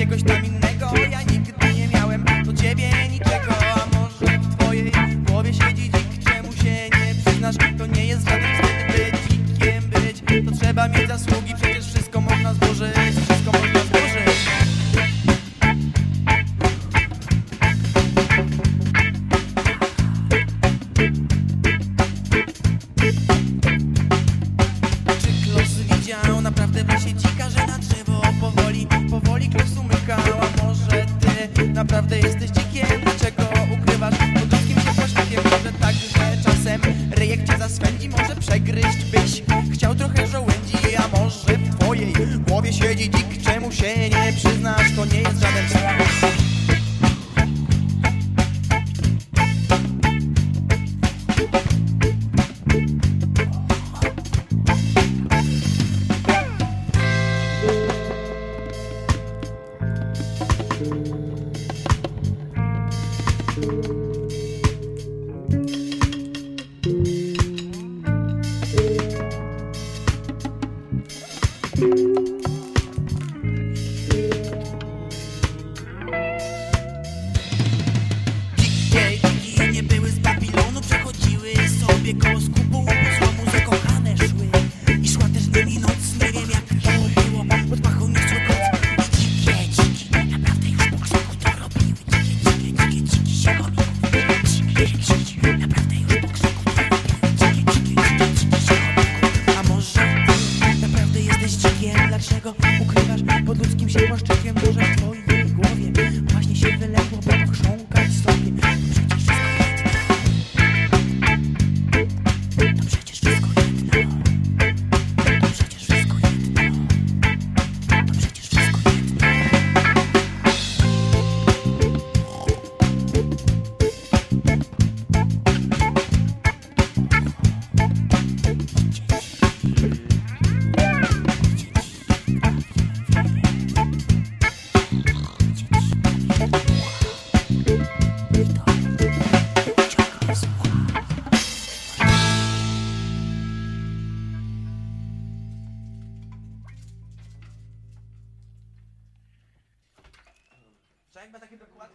jakiegoś tam innego. Ja nigdy nie miałem do ciebie niczego A może w twojej głowie siedzi dzik? Czemu się nie przyznasz? To nie jest żaden wstyd być dzikiem być. To trzeba mieć zasługi naprawdę jesteś dzikiem? Dlaczego ukrywasz pod się poślakiem? Może tak, że czasem ryjek cię zaswędzi, może przegryźć byś chciał trochę żołędzi, a może w twojej głowie siedzi dzik, czemu się nie przyznasz? To nie jest żaden Música Zijn met dat je de kwaad